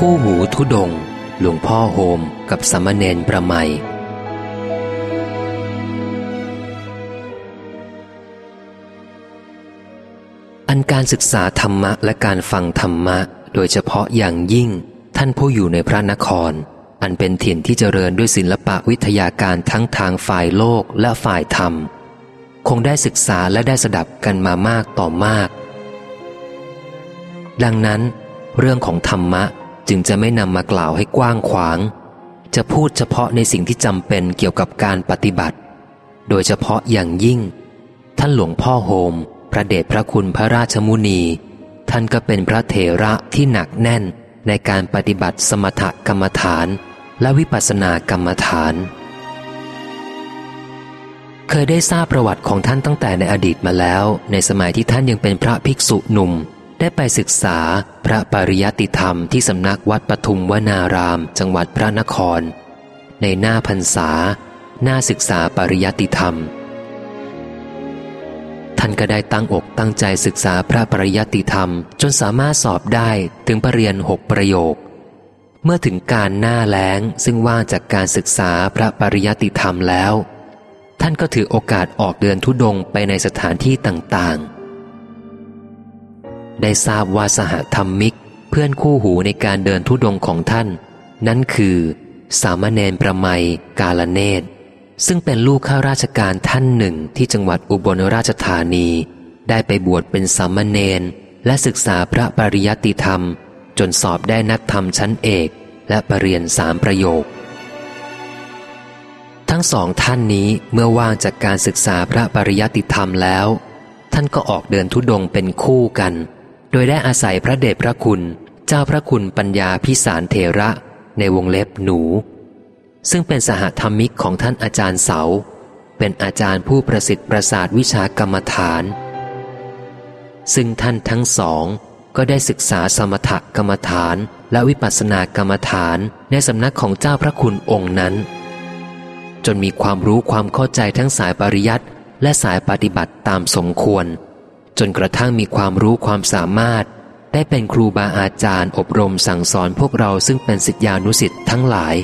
คู่หูทุดง หลวงพ่อโฮมกับสมณเณรประไมอันการศึกษาธรรมะและการฟังธรรมะ โดยเฉพาะอย่างยิ่ง ท่านผู้อยู่ในพระนคร อันเป็นถิ่นที่เจริญด้วยศิลปะวิทยาการทั้งทางฝ่ายโลกและฝ่ายธรรม คงได้ศึกษาและได้สดับกันมามากต่อมาก ดังนั้น เรื่องของธรรมะ จึงจะไม่นำมากล่าวให้กว้างขวาง จะพูดเฉพาะในสิ่งที่จำเป็นเกี่ยวกับการปฏิบัติ โดยเฉพาะอย่างยิ่ง ท่านหลวงพ่อโฮม พระเดชพระคุณพระราชมุนี ท่านก็เป็นพระเถระที่หนักแน่นในการปฏิบัติสมถกรรมฐาน และวิปัสสนากรรมฐาน เคยได้ทราบประวัติของท่านตั้งแต่ในอดีตมาแล้ว ในสมัยที่ท่านยังเป็นพระภิกษุหนุ่ม ได้ไปศึกษาพระปริยติธรรมที่สำนักวัดปทุมวนาราม จังหวัดพระนคร ในหน้าพรรษา หน้าศึกษาปริยติธรรม ท่านก็ได้ตั้งอกตั้งใจศึกษาพระปริยติธรรม จนสามารถสอบได้ถึงปรริญญาหกประโยค เมื่อถึงการหน้าแล้งซึ่งว่างจากการศึกษาพระปริยติธรรมแล้ว ท่านก็ถือโอกาสออกเดินทุดงไปในสถานที่ต่างๆ ได้ทราบว่าสหธรรมิก เพื่อนคู่หูในการเดินทุดงของท่าน นั่นคือ สามเณรประไมกาลเนตซึ่งเป็นลูกข้าราชการท่านหนึ่งที่จังหวัดอุบลราชธานี ได้ไปบวชเป็นสามเณรและศึกษาพระปริยติธรรม จนสอบได้นักธรรมชั้นเอก และปรริญญาสามประโยค ทั้งสองท่านนี้เมื่อว่างจากการศึกษาพระปริยติธรรมแล้ว ท่านก็ออกเดินทุดงเป็นคู่กัน โดยได้อาศัยพระเดชพระคุณ เจ้าพระคุณปัญญาพิสารเทระในวงเล็บหนู ซึ่งเป็นสหธรรมิกของท่านอาจารย์เสา เป็นอาจารย์ผู้ประสิทธิ์ประสาทวิชากรรมฐาน ซึ่งท่านทั้งสองก็ได้ศึกษาสมถกรรมฐานและวิปัสสนากรรมฐานในสำนักของเจ้าพระคุณองค์นั้น จนมีความรู้ความเข้าใจทั้งสายปริยัติและสายปฏิบัติตามสมควร จนกระทั่งมีความรู้ความสามารถ ได้เป็นครูบาอาจารย์อบรมสั่งสอนพวกเราซึ่งเป็นสิทธิานุสิทธ์ทั้งหลาย